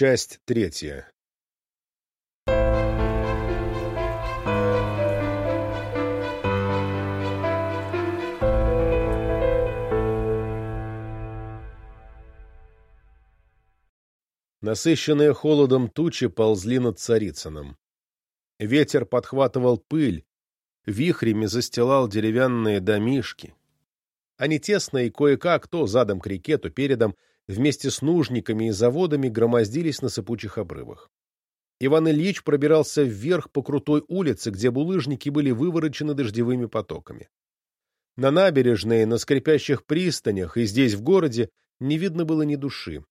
Часть третья. Насыщенные холодом тучи ползли над Царицыным. Ветер подхватывал пыль, вихрями застилал деревянные домишки. Они тесно и кое-как то задом к реке, то передом, вместе с нужниками и заводами громоздились на сыпучих обрывах. Иван Ильич пробирался вверх по крутой улице, где булыжники были выворочены дождевыми потоками. На набережной, на скрипящих пристанях и здесь, в городе, не видно было ни души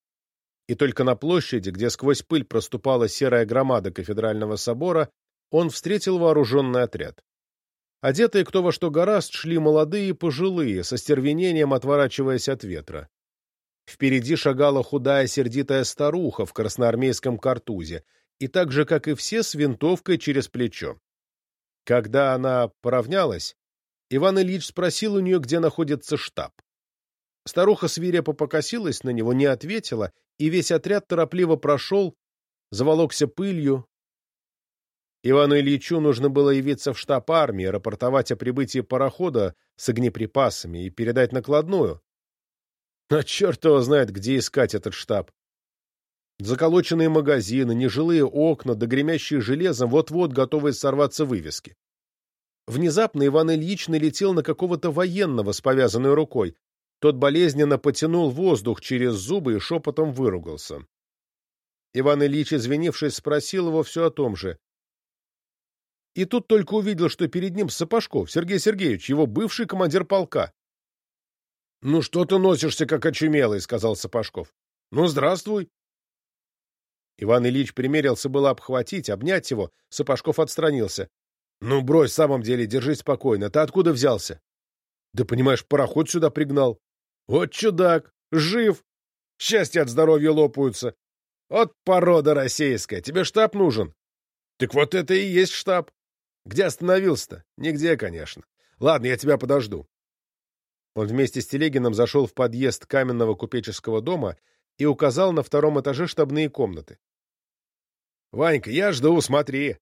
и только на площади, где сквозь пыль проступала серая громада кафедрального собора, он встретил вооруженный отряд. Одетые кто во что гораст шли молодые и пожилые, со стервенением отворачиваясь от ветра. Впереди шагала худая сердитая старуха в красноармейском картузе, и так же, как и все, с винтовкой через плечо. Когда она поравнялась, Иван Ильич спросил у нее, где находится штаб. Старуха свирепо покосилась на него, не ответила, и весь отряд торопливо прошел, заволокся пылью. Ивану Ильичу нужно было явиться в штаб армии, рапортовать о прибытии парохода с огнеприпасами и передать накладную. А черт его знает, где искать этот штаб. Заколоченные магазины, нежилые окна, да гремящие железом, вот-вот готовые сорваться вывески. Внезапно Иван Ильич налетел на какого-то военного с повязанной рукой. Тот болезненно потянул воздух через зубы и шепотом выругался. Иван Ильич, извинившись, спросил его все о том же. И тут только увидел, что перед ним Сапожков, Сергей Сергеевич, его бывший командир полка. — Ну что ты носишься, как очумелый, — сказал Сапожков. — Ну, здравствуй. Иван Ильич примерился было обхватить, обнять его. Сапожков отстранился. — Ну, брось, в самом деле, держись спокойно. Ты откуда взялся? — Да, понимаешь, пароход сюда пригнал. Вот чудак, жив. Счастье от здоровья лопаются. Вот порода российская. Тебе штаб нужен? Так вот это и есть штаб. Где остановился-то? Нигде, конечно. Ладно, я тебя подожду. Он вместе с Телегином зашел в подъезд каменного купеческого дома и указал на втором этаже штабные комнаты. — Ванька, я жду, смотри.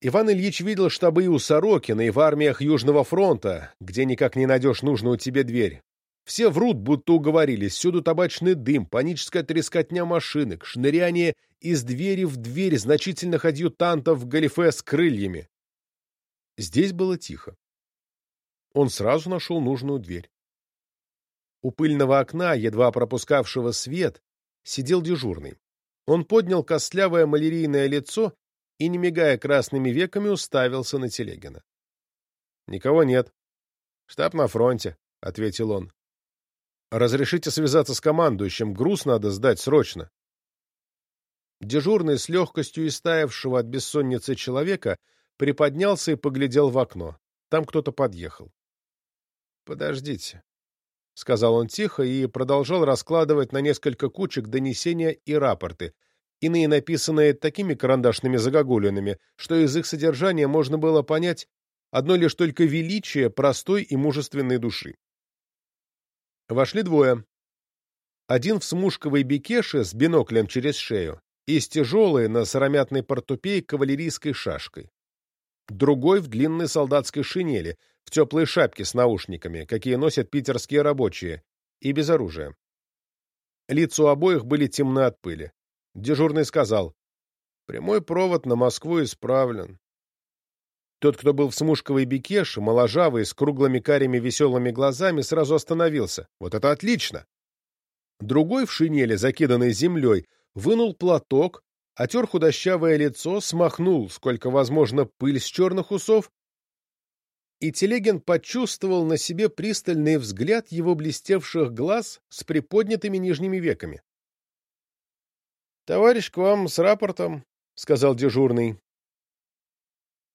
Иван Ильич видел штабы и у Сорокина, и в армиях Южного фронта, где никак не найдешь нужную тебе дверь. Все врут, будто уговорились, всюду табачный дым, паническая трескотня машинок, шныряние из двери в дверь значительных адъютантов в галифе с крыльями. Здесь было тихо. Он сразу нашел нужную дверь. У пыльного окна, едва пропускавшего свет, сидел дежурный. Он поднял костлявое малярийное лицо и, не мигая красными веками, уставился на Телегина. — Никого нет. — Штаб на фронте, — ответил он. — Разрешите связаться с командующим, груз надо сдать срочно. Дежурный с легкостью истаявшего от бессонницы человека приподнялся и поглядел в окно. Там кто-то подъехал. — Подождите, — сказал он тихо и продолжал раскладывать на несколько кучек донесения и рапорты — иные написанные такими карандашными загогулинами, что из их содержания можно было понять одно лишь только величие простой и мужественной души. Вошли двое. Один в смушковой бекеше с биноклем через шею и с тяжелой на сыромятной портупее кавалерийской шашкой. Другой в длинной солдатской шинели, в теплой шапке с наушниками, какие носят питерские рабочие, и без оружия. Лица у обоих были темны от пыли. Дежурный сказал, «Прямой провод на Москву исправлен». Тот, кто был в смушковой бекеше, моложавый, с круглыми карими веселыми глазами, сразу остановился. Вот это отлично! Другой в шинели, закиданной землей, вынул платок, отер худощавое лицо, смахнул, сколько возможно, пыль с черных усов, и Телегин почувствовал на себе пристальный взгляд его блестевших глаз с приподнятыми нижними веками. «Товарищ к вам с рапортом», — сказал дежурный.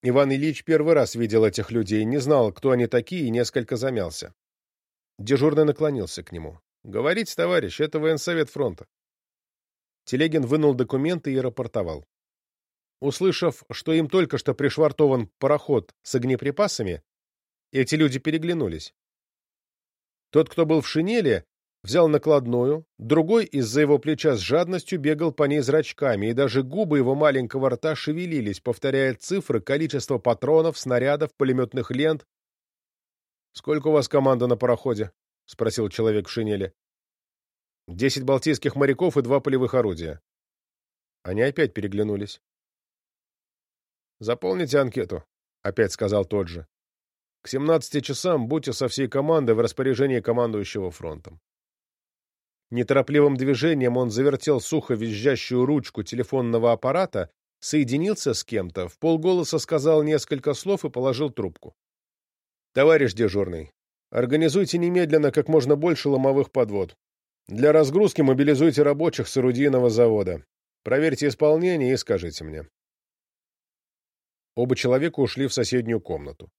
Иван Ильич первый раз видел этих людей, не знал, кто они такие, и несколько замялся. Дежурный наклонился к нему. «Говорите, товарищ, это военсовет фронта». Телегин вынул документы и рапортовал. Услышав, что им только что пришвартован пароход с огнеприпасами, эти люди переглянулись. Тот, кто был в шинели, взял накладную, другой из-за его плеча с жадностью бегал по ней зрачками, и даже губы его маленького рта шевелились, повторяя цифры, количество патронов, снарядов, пулеметных лент. «Сколько у вас команда на пароходе?» — спросил человек в шинели. «Десять балтийских моряков и два полевых орудия». Они опять переглянулись. «Заполните анкету», — опять сказал тот же. «К семнадцати часам будьте со всей командой в распоряжении командующего фронтом». Неторопливым движением он завертел сухо визжащую ручку телефонного аппарата, соединился с кем-то, в полголоса сказал несколько слов и положил трубку. «Товарищ дежурный, организуйте немедленно как можно больше ломовых подвод. Для разгрузки мобилизуйте рабочих с орудийного завода. Проверьте исполнение и скажите мне». Оба человека ушли в соседнюю комнату.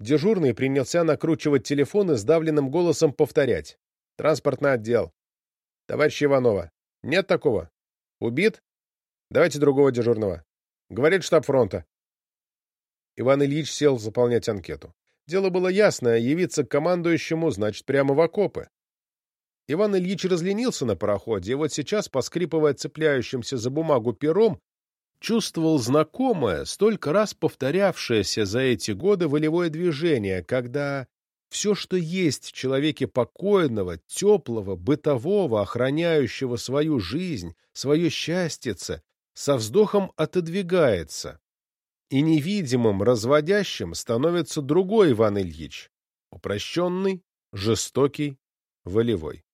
Дежурный принялся накручивать телефон и сдавленным голосом повторять. «Транспортный отдел. Товарищ Иванова. Нет такого. Убит? Давайте другого дежурного. Говорит штаб фронта». Иван Ильич сел заполнять анкету. Дело было ясное, явиться к командующему значит прямо в окопы. Иван Ильич разленился на пароходе, и вот сейчас, поскрипывая цепляющимся за бумагу пером, чувствовал знакомое, столько раз повторявшееся за эти годы волевое движение, когда все, что есть в человеке покойного, теплого, бытового, охраняющего свою жизнь, свое счастьице, со вздохом отодвигается, и невидимым, разводящим становится другой Иван Ильич, упрощенный, жестокий, волевой.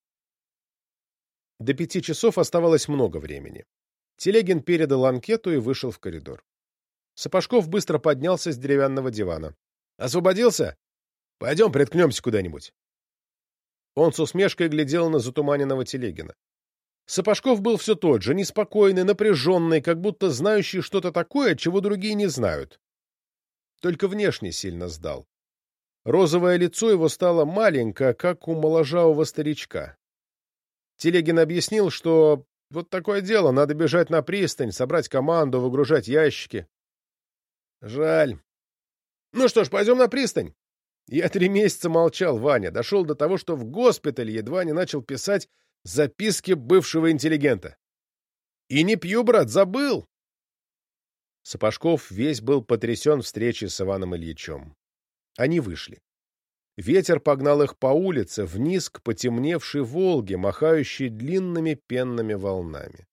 До пяти часов оставалось много времени. Телегин передал анкету и вышел в коридор. Сапожков быстро поднялся с деревянного дивана. «Освободился? Пойдем приткнемся куда-нибудь». Он с усмешкой глядел на затуманенного Телегина. Сапожков был все тот же, неспокойный, напряженный, как будто знающий что-то такое, чего другие не знают. Только внешне сильно сдал. Розовое лицо его стало маленькое, как у моложавого старичка. Телегин объяснил, что вот такое дело, надо бежать на пристань, собрать команду, выгружать ящики. Жаль. Ну что ж, пойдем на пристань. Я три месяца молчал, Ваня. Дошел до того, что в госпитале едва не начал писать записки бывшего интеллигента. И не пью, брат, забыл. Сапожков весь был потрясен встречей с Иваном Ильичем. Они вышли. Ветер погнал их по улице, вниз к потемневшей Волге, махающей длинными пенными волнами.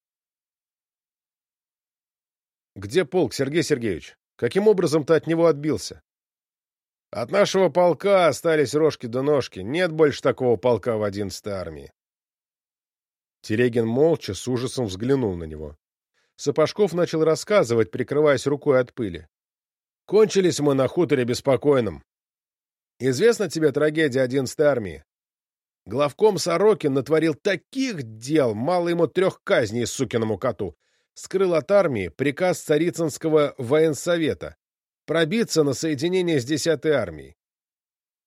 «Где полк, Сергей Сергеевич? Каким образом ты от него отбился?» «От нашего полка остались рожки до ножки. Нет больше такого полка в одиннадцатой армии». Терегин молча с ужасом взглянул на него. Сапожков начал рассказывать, прикрываясь рукой от пыли. «Кончились мы на хуторе беспокойном. Известна тебе трагедия одиннадцатой армии? Главком Сорокин натворил таких дел, мало ему трех казней сукиному коту. Скрыл от армии приказ Царицынского военсовета пробиться на соединение с десятой армией.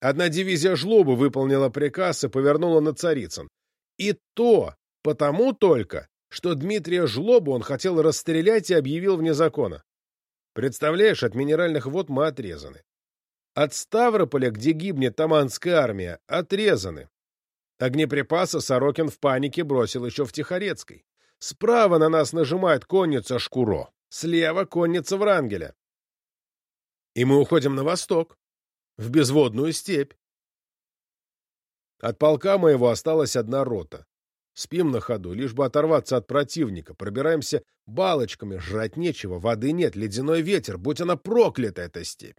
Одна дивизия Жлобы выполнила приказ и повернула на Царицын. И то потому только, что Дмитрия Жлобу он хотел расстрелять и объявил вне закона. Представляешь, от минеральных вод мы отрезаны. От Ставрополя, где гибнет Таманская армия, отрезаны. Огнеприпасы Сорокин в панике бросил еще в Тихорецкой. Справа на нас нажимает конница Шкуро, слева конница Врангеля. И мы уходим на восток, в безводную степь. От полка моего осталась одна рота. Спим на ходу, лишь бы оторваться от противника. Пробираемся балочками, жрать нечего, воды нет, ледяной ветер, будь она проклята, эта степь.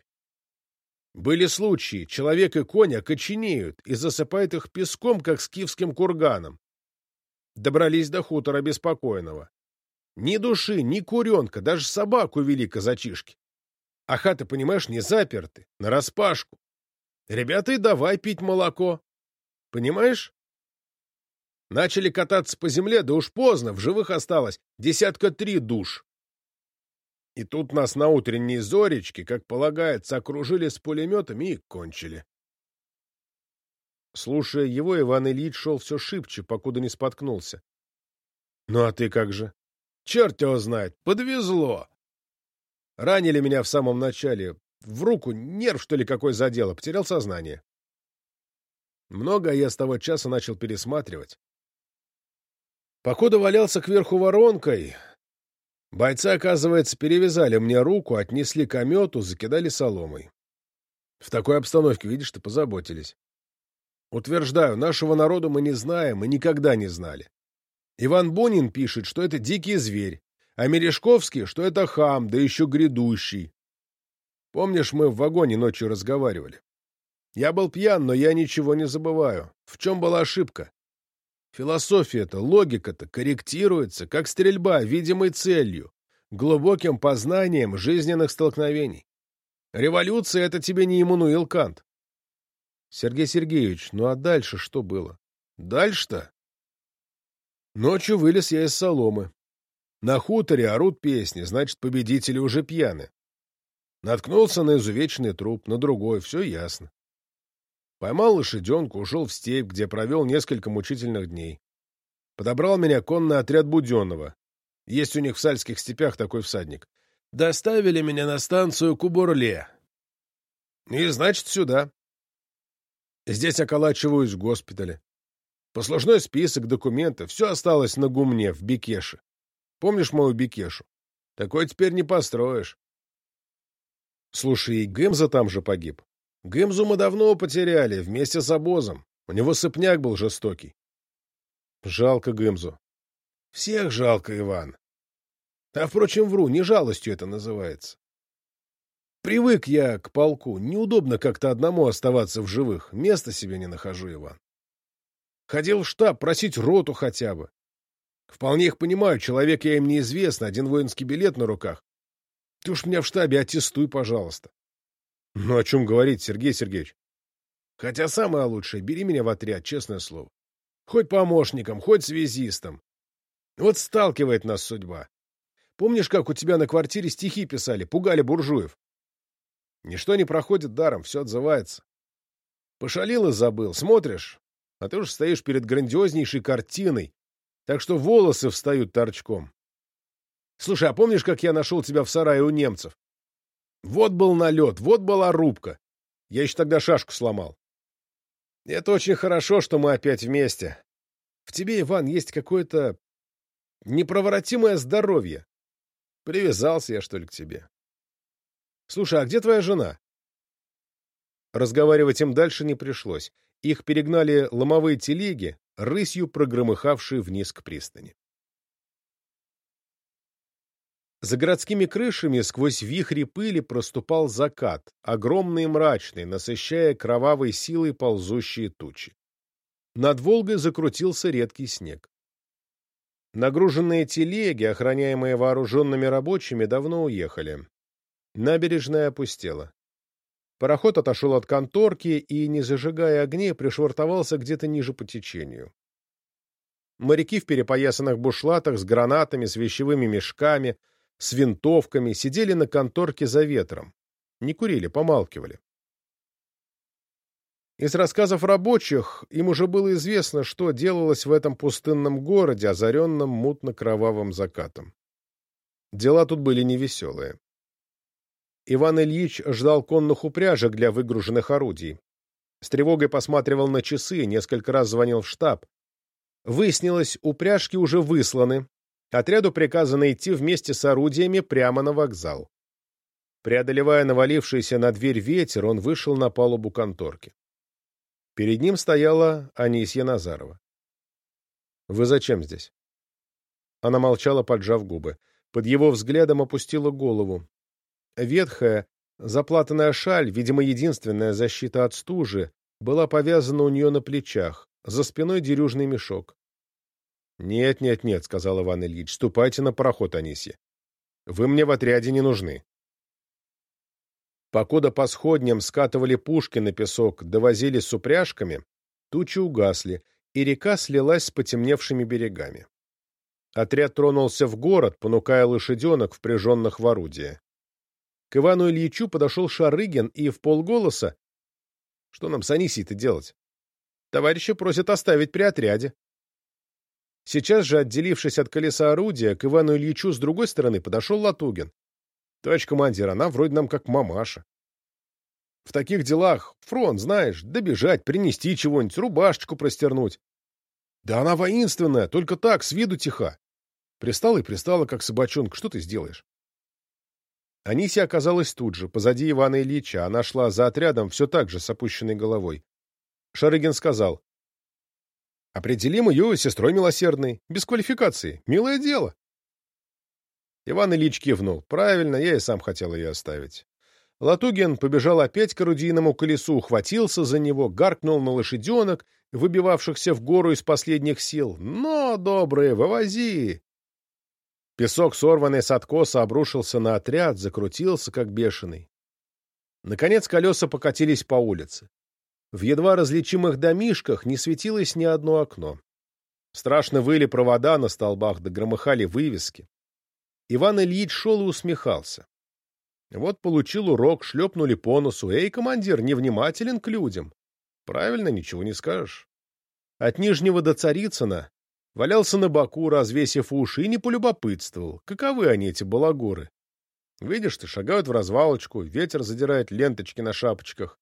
Были случаи, человек и конь окоченеют и засыпают их песком, как скифским курганом. Добрались до хутора беспокойного. Ни души, ни куренка, даже собаку вели казачишки. А хаты, понимаешь, не заперты, нараспашку. Ребята, и давай пить молоко. Понимаешь? Начали кататься по земле, да уж поздно, в живых осталось десятка три душ. И тут нас на утренней зоречке, как полагается, окружили с пулеметами и кончили. Слушая его, Иван Ильич шел все шибче, покуда не споткнулся. — Ну а ты как же? — Черт его знает, подвезло. Ранили меня в самом начале. В руку нерв, что ли, какой задело, потерял сознание. Многое я с того часа начал пересматривать. Покуда валялся кверху воронкой, бойцы, оказывается, перевязали мне руку, отнесли к омету, закидали соломой. В такой обстановке, видишь, ты позаботились. Утверждаю, нашего народа мы не знаем и никогда не знали. Иван Бунин пишет, что это дикий зверь, а Мережковский, что это хам, да еще грядущий. Помнишь, мы в вагоне ночью разговаривали? Я был пьян, но я ничего не забываю. В чем была ошибка? Философия-то, логика-то корректируется, как стрельба, видимой целью, глубоким познанием жизненных столкновений. Революция — это тебе не Иммануил Кант. Сергей Сергеевич, ну а дальше что было? Дальше-то? Ночью вылез я из соломы. На хуторе орут песни, значит, победители уже пьяны. Наткнулся на изувеченный труп, на другой, все ясно. Поймал лошаденку, ушел в степь, где провел несколько мучительных дней. Подобрал меня конный отряд Буденного. Есть у них в сальских степях такой всадник. Доставили меня на станцию Кубурле. И, значит, сюда. Здесь околачиваюсь в госпитале. Послужной список, документы, все осталось на гумне, в Бекеше. Помнишь мою Бекешу? Такой теперь не построишь. Слушай, и Гэмза там же погиб. Гэмзу мы давно потеряли, вместе с обозом. У него сыпняк был жестокий. Жалко Гэмзу. Всех жалко, Иван. А, впрочем, вру, не жалостью это называется. Привык я к полку. Неудобно как-то одному оставаться в живых. Места себе не нахожу, Иван. Ходил в штаб просить роту хотя бы. Вполне их понимаю, человек я им неизвестный, один воинский билет на руках. Ты уж меня в штабе аттестуй, пожалуйста. Ну, о чем говорить, Сергей Сергеевич? Хотя самое лучшее, бери меня в отряд, честное слово. Хоть помощником, хоть связистом. Вот сталкивает нас судьба. Помнишь, как у тебя на квартире стихи писали, пугали буржуев? Ничто не проходит даром, все отзывается. Пошалил и забыл, смотришь, а ты уж стоишь перед грандиознейшей картиной, так что волосы встают торчком. Слушай, а помнишь, как я нашел тебя в сарае у немцев? Вот был налет, вот была рубка. Я еще тогда шашку сломал. Это очень хорошо, что мы опять вместе. В тебе, Иван, есть какое-то непроворотимое здоровье. Привязался я, что ли, к тебе. Слушай, а где твоя жена? Разговаривать им дальше не пришлось. Их перегнали ломовые телеги, рысью прогромыхавшие вниз к пристани. За городскими крышами сквозь вихри пыли проступал закат, огромный и мрачный, насыщая кровавой силой ползущие тучи. Над Волгой закрутился редкий снег. Нагруженные телеги, охраняемые вооруженными рабочими, давно уехали. Набережная опустела. Пароход отошел от конторки и, не зажигая огней, пришвартовался где-то ниже по течению. Моряки в перепоясанных бушлатах с гранатами, с вещевыми мешками, с винтовками сидели на конторке за ветром. Не курили, помалкивали. Из рассказов рабочих им уже было известно, что делалось в этом пустынном городе, озаренном мутно-кровавым закатом. Дела тут были невеселые. Иван Ильич ждал конных упряжек для выгруженных орудий. С тревогой посматривал на часы, несколько раз звонил в штаб. Выяснилось, упряжки уже высланы. Отряду приказано идти вместе с орудиями прямо на вокзал. Преодолевая навалившийся на дверь ветер, он вышел на палубу конторки. Перед ним стояла Анисья Назарова. «Вы зачем здесь?» Она молчала, поджав губы. Под его взглядом опустила голову. Ветхая, заплатанная шаль, видимо, единственная защита от стужи, была повязана у нее на плечах, за спиной дерюжный мешок. «Нет, нет, нет», — сказал Иван Ильич, — «ступайте на пароход, Анисья. Вы мне в отряде не нужны». Покуда по сходням скатывали пушки на песок, довозили с упряжками, тучи угасли, и река слилась с потемневшими берегами. Отряд тронулся в город, понукая лошаденок, впряженных в орудие. К Ивану Ильичу подошел Шарыгин и в полголоса «Что нам с Анисией-то делать? Товарищи просят оставить при отряде». Сейчас же, отделившись от колеса орудия, к Ивану Ильичу с другой стороны подошел Латугин. Товарищ командир, она вроде нам как мамаша. В таких делах фронт, знаешь, добежать, принести чего-нибудь, рубашечку простернуть. Да она воинственная, только так, с виду тиха. Пристала и пристала, как собачонка. Что ты сделаешь? Анисия оказалась тут же, позади Ивана Ильича. Она шла за отрядом все так же, с опущенной головой. Шарыгин сказал. «Определим ее сестрой милосердной, без квалификации. Милое дело». Иван Ильич кивнул. «Правильно, я и сам хотел ее оставить». Латугин побежал опять к орудийному колесу, ухватился за него, гаркнул на лошаденок, выбивавшихся в гору из последних сил. «Но, добрые, вывози!» Песок, сорванный с откоса, обрушился на отряд, закрутился, как бешеный. Наконец колеса покатились по улице. В едва различимых домишках не светилось ни одно окно. Страшно выли провода на столбах, да громыхали вывески. Иван Ильич шел и усмехался. Вот получил урок, шлепнули по носу. Эй, командир, невнимателен к людям. Правильно, ничего не скажешь. От Нижнего до Царицына валялся на боку, развесив уши, и не полюбопытствовал, каковы они, эти балагуры. Видишь ты, шагают в развалочку, ветер задирает ленточки на шапочках.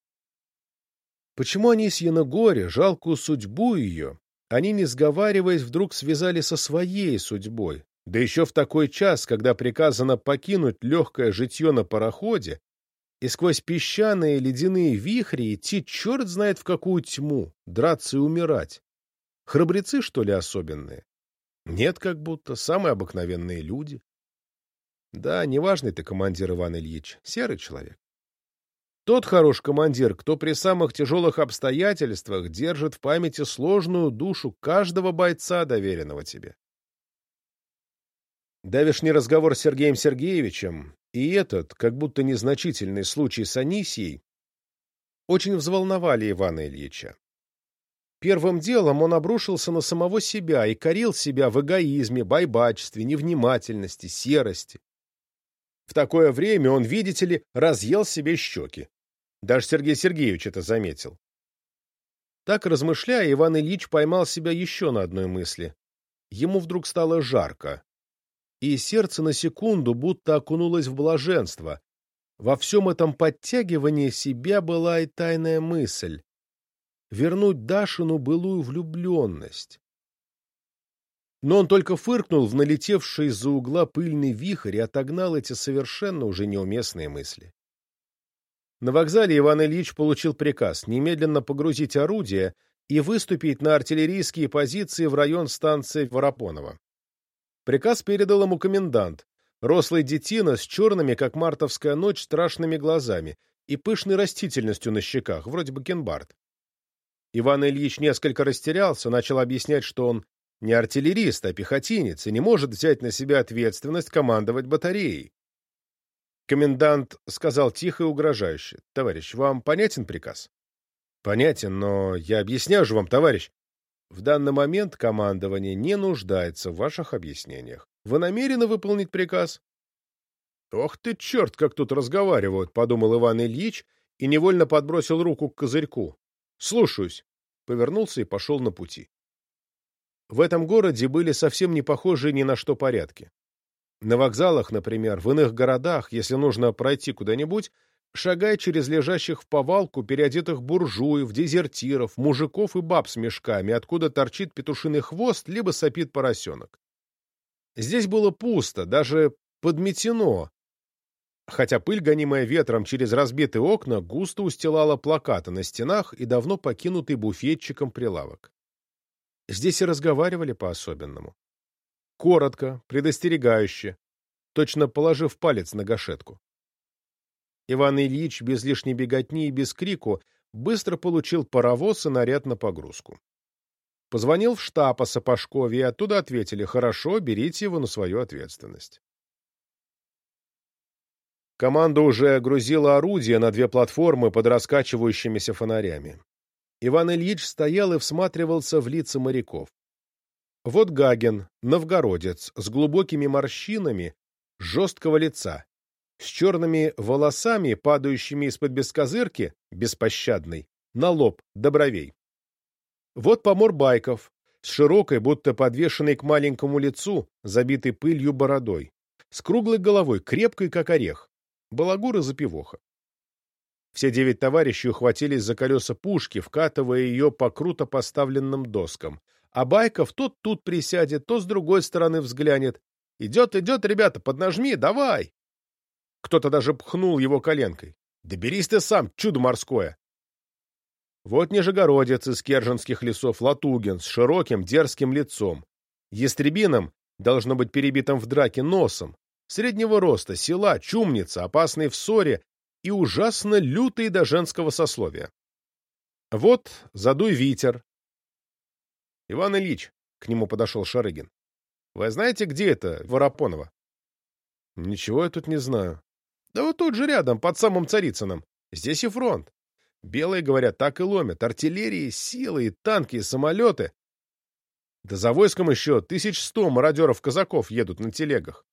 Почему они с Яногоре, жалкую судьбу ее, они, не сговариваясь, вдруг связали со своей судьбой, да еще в такой час, когда приказано покинуть легкое житье на пароходе и сквозь песчаные ледяные вихри идти черт знает в какую тьму, драться и умирать. Храбрецы, что ли, особенные? Нет, как будто, самые обыкновенные люди. Да, неважный ты командир, Иван Ильич, серый человек. Тот хорош командир, кто при самых тяжелых обстоятельствах держит в памяти сложную душу каждого бойца, доверенного тебе. Давишний разговор с Сергеем Сергеевичем и этот, как будто незначительный случай с Анисией, очень взволновали Ивана Ильича. Первым делом он обрушился на самого себя и корил себя в эгоизме, байбачестве, невнимательности, серости. В такое время он, видите ли, разъел себе щеки. Даже Сергей Сергеевич это заметил. Так, размышляя, Иван Ильич поймал себя еще на одной мысли. Ему вдруг стало жарко и сердце на секунду будто окунулось в блаженство. Во всем этом подтягивании себя была и тайная мысль — вернуть Дашину былую влюбленность. Но он только фыркнул в налетевший из-за угла пыльный вихрь и отогнал эти совершенно уже неуместные мысли. На вокзале Иван Ильич получил приказ немедленно погрузить орудие и выступить на артиллерийские позиции в район станции Воропонова. Приказ передал ему комендант, рослый детина с черными, как мартовская ночь, страшными глазами и пышной растительностью на щеках, вроде бакенбард. Иван Ильич несколько растерялся, начал объяснять, что он не артиллерист, а пехотинец, и не может взять на себя ответственность командовать батареей. Комендант сказал тихо и угрожающе. — Товарищ, вам понятен приказ? — Понятен, но я объясняю же вам, товарищ. В данный момент командование не нуждается в ваших объяснениях. Вы намерены выполнить приказ? «Ох ты, черт, как тут разговаривают!» — подумал Иван Ильич и невольно подбросил руку к козырьку. «Слушаюсь!» — повернулся и пошел на пути. В этом городе были совсем не похожие ни на что порядки. На вокзалах, например, в иных городах, если нужно пройти куда-нибудь, шагая через лежащих в повалку переодетых буржуев, дезертиров, мужиков и баб с мешками, откуда торчит петушиный хвост, либо сопит поросенок. Здесь было пусто, даже подметено, хотя пыль, гонимая ветром через разбитые окна, густо устилала плакаты на стенах и давно покинутый буфетчиком прилавок. Здесь и разговаривали по-особенному. Коротко, предостерегающе, точно положив палец на гашетку. Иван Ильич без лишней беготни и без крику быстро получил паровоз и наряд на погрузку. Позвонил в штаб о Сапожкове, и оттуда ответили «Хорошо, берите его на свою ответственность». Команда уже грузила орудия на две платформы под раскачивающимися фонарями. Иван Ильич стоял и всматривался в лица моряков. Вот Гаген, новгородец, с глубокими морщинами, жесткого лица, с черными волосами, падающими из-под бескозырки, беспощадной, на лоб, до бровей. Вот помор Байков, с широкой, будто подвешенной к маленькому лицу, забитой пылью бородой, с круглой головой, крепкой, как орех, балагур и запивоха. Все девять товарищей ухватились за колеса пушки, вкатывая ее по круто поставленным доскам. А Байков то тут присядет, то с другой стороны взглянет. «Идет, идет, ребята, поднажми, давай!» Кто-то даже пхнул его коленкой. «Да берись ты сам, чудо морское!» Вот Нижегородец из Керженских лесов Латугин с широким дерзким лицом. Ястребином, должно быть перебитым в драке носом, среднего роста, села, чумница, опасный в ссоре и ужасно лютый до женского сословия. Вот задуй ветер. Иван Ильич, к нему подошел Шарыгин. Вы знаете, где это, Воропонова? Ничего я тут не знаю. Да вот тут же рядом, под самым Царицыным. Здесь и фронт. Белые, говорят, так и ломят. Артиллерии, силы, и танки, и самолеты. Да за войском еще тысяч сто мародеров-казаков едут на телегах.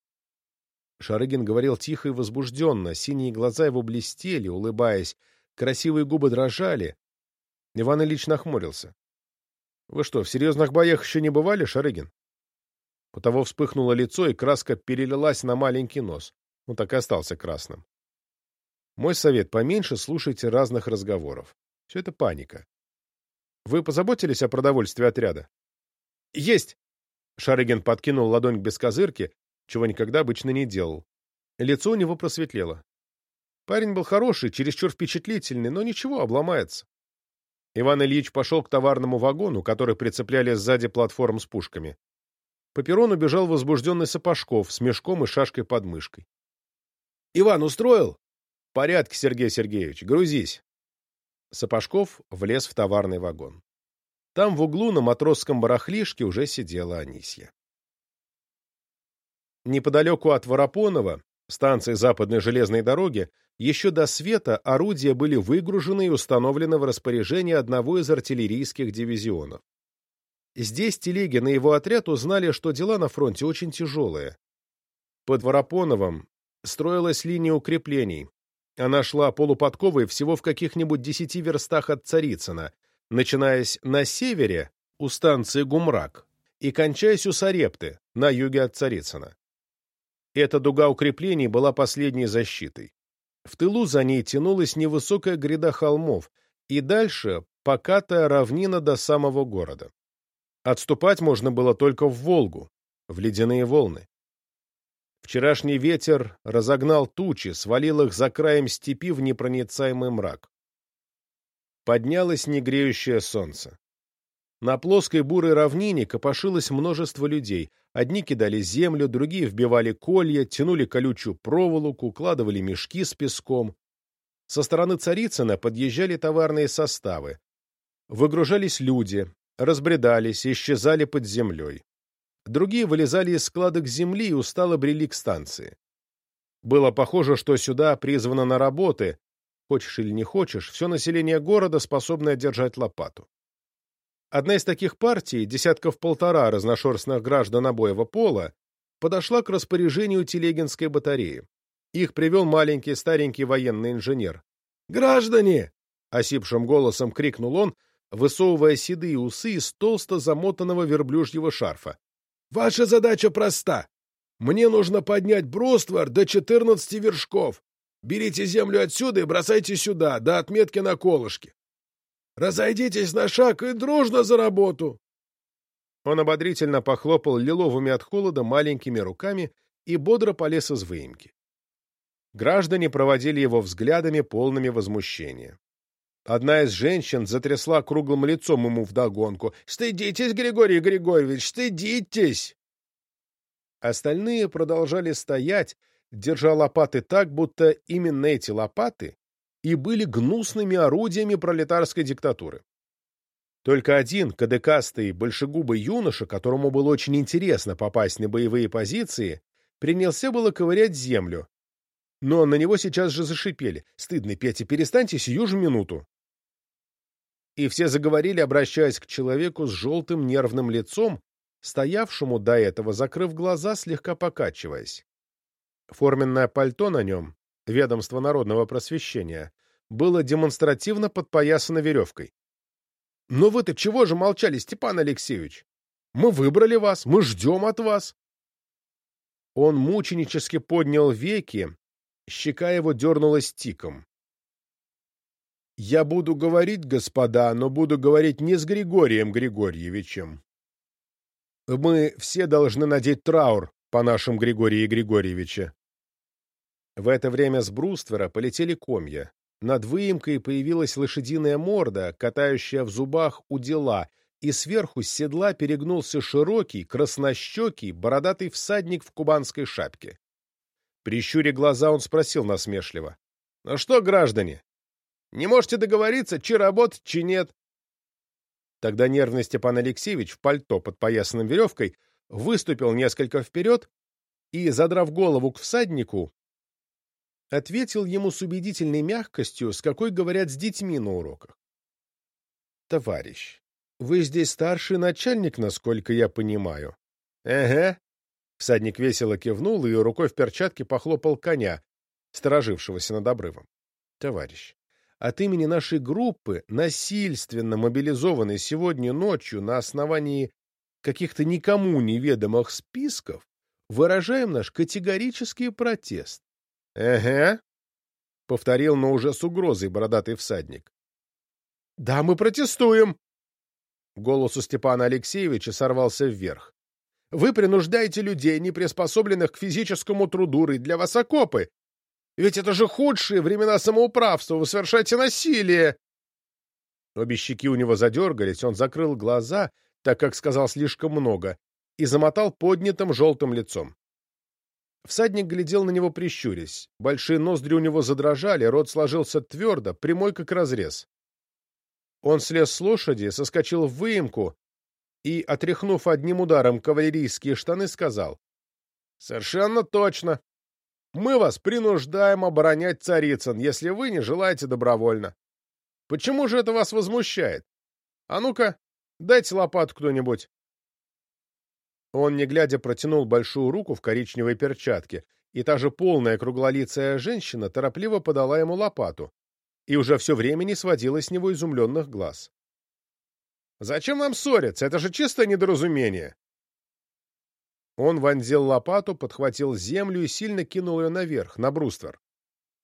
Шарыгин говорил тихо и возбужденно, синие глаза его блестели, улыбаясь, красивые губы дрожали. Иван Ильич нахмурился. — Вы что, в серьезных боях еще не бывали, Шарыгин? У того вспыхнуло лицо, и краска перелилась на маленький нос. Он так и остался красным. Мой совет — поменьше слушайте разных разговоров. Все это паника. Вы позаботились о продовольствии отряда? — Есть! Шарыгин подкинул ладонь к бескозырке, чего никогда обычно не делал. Лицо у него просветлело. Парень был хороший, чересчур впечатлительный, но ничего, обломается. Иван Ильич пошел к товарному вагону, который прицепляли сзади платформ с пушками. По перрону бежал возбужденный Сапожков с мешком и шашкой под мышкой. — Иван устроил? — В порядке, Сергей Сергеевич. Грузись. Сапожков влез в товарный вагон. Там в углу на матросском барахлишке уже сидела Анисья. Неподалеку от Воропонова, станции западной железной дороги, еще до света орудия были выгружены и установлены в распоряжении одного из артиллерийских дивизионов. Здесь Телегин и его отряд узнали, что дела на фронте очень тяжелые. Под Воропоновым строилась линия укреплений. Она шла полуподковой всего в каких-нибудь десяти верстах от Царицына, начинаясь на севере у станции Гумрак и кончаясь у Сарепты на юге от Царицына. Эта дуга укреплений была последней защитой. В тылу за ней тянулась невысокая гряда холмов, и дальше покатая равнина до самого города. Отступать можно было только в Волгу, в ледяные волны. Вчерашний ветер разогнал тучи, свалил их за краем степи в непроницаемый мрак. Поднялось негреющее солнце. На плоской бурой равнине копошилось множество людей. Одни кидали землю, другие вбивали колья, тянули колючую проволоку, укладывали мешки с песком. Со стороны Царицына подъезжали товарные составы. Выгружались люди, разбредались, исчезали под землей. Другие вылезали из складок земли и устало брели к станции. Было похоже, что сюда призвано на работы, хочешь или не хочешь, все население города способно держать лопату. Одна из таких партий, десятков полтора разношерстных граждан обоего пола, подошла к распоряжению Телегинской батареи. Их привел маленький старенький военный инженер. «Граждане!» — осипшим голосом крикнул он, высовывая седые усы из толсто замотанного верблюжьего шарфа. «Ваша задача проста. Мне нужно поднять бруствор до четырнадцати вершков. Берите землю отсюда и бросайте сюда, до отметки на колышке. Разойдитесь на шаг и дружно за работу!» Он ободрительно похлопал лиловыми от холода маленькими руками и бодро полез из выемки. Граждане проводили его взглядами, полными возмущения. Одна из женщин затрясла круглым лицом ему вдогонку. «Стыдитесь, Григорий Григорьевич, стыдитесь!» Остальные продолжали стоять, держа лопаты так, будто именно эти лопаты и были гнусными орудиями пролетарской диктатуры. Только один кадыкастый большегубый юноша, которому было очень интересно попасть на боевые позиции, принялся было ковырять землю. Но на него сейчас же зашипели. «Стыдно, Петя, перестаньте сию же минуту!» И все заговорили, обращаясь к человеку с желтым нервным лицом, стоявшему до этого, закрыв глаза, слегка покачиваясь. Форменное пальто на нем ведомства народного просвещения, было демонстративно подпоясано веревкой. «Но вы-то чего же молчали, Степан Алексеевич? Мы выбрали вас, мы ждем от вас!» Он мученически поднял веки, щека его дернулась тиком. Я буду говорить, господа, но буду говорить не с Григорием Григорьевичем. Мы все должны надеть траур по нашим Григории Григорьевиче. В это время с бруствера полетели комья. Над выемкой появилась лошадиная морда, катающая в зубах удила, и сверху с седла перегнулся широкий, краснощекий, бородатый всадник в кубанской шапке. Прищуря глаза, он спросил насмешливо. — Ну что, граждане, не можете договориться, чи работать, чи нет? Тогда нервный Степан Алексеевич в пальто под поясанным веревкой выступил несколько вперед и, задрав голову к всаднику, ответил ему с убедительной мягкостью, с какой говорят с детьми на уроках. «Товарищ, вы здесь старший начальник, насколько я понимаю». «Эге». Всадник весело кивнул и рукой в перчатке похлопал коня, сторожившегося над обрывом. «Товарищ, от имени нашей группы, насильственно мобилизованной сегодня ночью на основании каких-то никому неведомых списков, выражаем наш категорический протест. — Эге, — повторил, но уже с угрозой бородатый всадник. — Да, мы протестуем. Голос у Степана Алексеевича сорвался вверх. — Вы принуждаете людей, не приспособленных к физическому труду, рыть для вас окопы. Ведь это же худшие времена самоуправства, вы совершаете насилие. Обе щеки у него задергались, он закрыл глаза, так как сказал слишком много, и замотал поднятым желтым лицом. Всадник глядел на него прищурясь. Большие ноздри у него задрожали, рот сложился твердо, прямой как разрез. Он слез с лошади, соскочил в выемку и, отряхнув одним ударом кавалерийские штаны, сказал. — Совершенно точно. Мы вас принуждаем оборонять Царицын, если вы не желаете добровольно. Почему же это вас возмущает? А ну-ка, дайте лопату кто-нибудь. Он, не глядя, протянул большую руку в коричневой перчатке, и та же полная круглолицая женщина торопливо подала ему лопату, и уже все время не сводила с него изумленных глаз. «Зачем нам ссориться? Это же чистое недоразумение!» Он вонзил лопату, подхватил землю и сильно кинул ее наверх, на бруствер.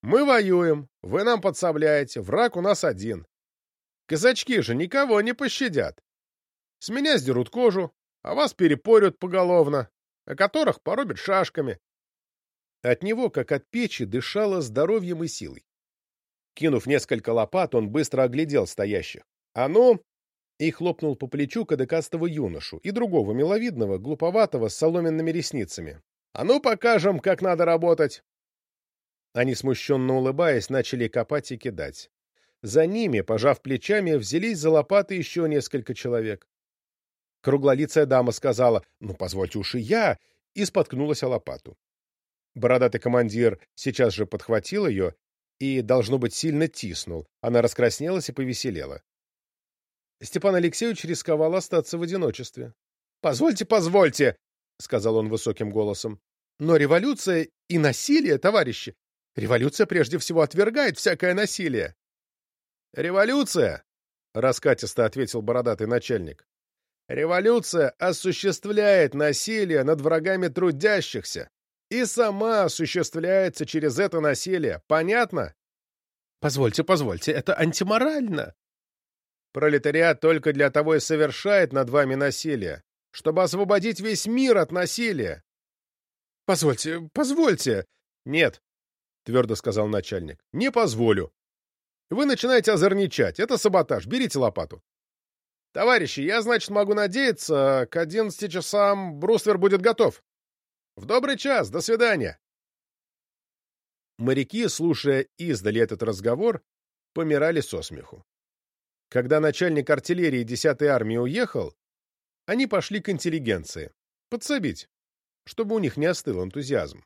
«Мы воюем, вы нам подсобляете, враг у нас один. Казачки же никого не пощадят. С меня сдерут кожу, а вас перепорют поголовно, о которых порубят шашками. От него, как от печи, дышало здоровьем и силой. Кинув несколько лопат, он быстро оглядел стоящих. «А ну!» и хлопнул по плечу кадыкастого юношу и другого миловидного, глуповатого, с соломенными ресницами. «А ну покажем, как надо работать!» Они, смущенно улыбаясь, начали копать и кидать. За ними, пожав плечами, взялись за лопаты еще несколько человек. Круглолицая дама сказала «Ну, позвольте уж и я», и споткнулась о лопату. Бородатый командир сейчас же подхватил ее и, должно быть, сильно тиснул. Она раскраснелась и повеселела. Степан Алексеевич рисковал остаться в одиночестве. «Позвольте, позвольте!» — сказал он высоким голосом. «Но революция и насилие, товарищи! Революция прежде всего отвергает всякое насилие!» «Революция!» — раскатисто ответил бородатый начальник. Революция осуществляет насилие над врагами трудящихся и сама осуществляется через это насилие. Понятно? Позвольте, позвольте, это антиморально. Пролетариат только для того и совершает над вами насилие, чтобы освободить весь мир от насилия. Позвольте, позвольте. Нет, твердо сказал начальник. Не позволю. Вы начинаете озорничать. Это саботаж. Берите лопату. «Товарищи, я, значит, могу надеяться, к одиннадцати часам бруствер будет готов. В добрый час, до свидания!» Моряки, слушая издали этот разговор, помирали со смеху. Когда начальник артиллерии 10-й армии уехал, они пошли к интеллигенции, подсобить, чтобы у них не остыл энтузиазм.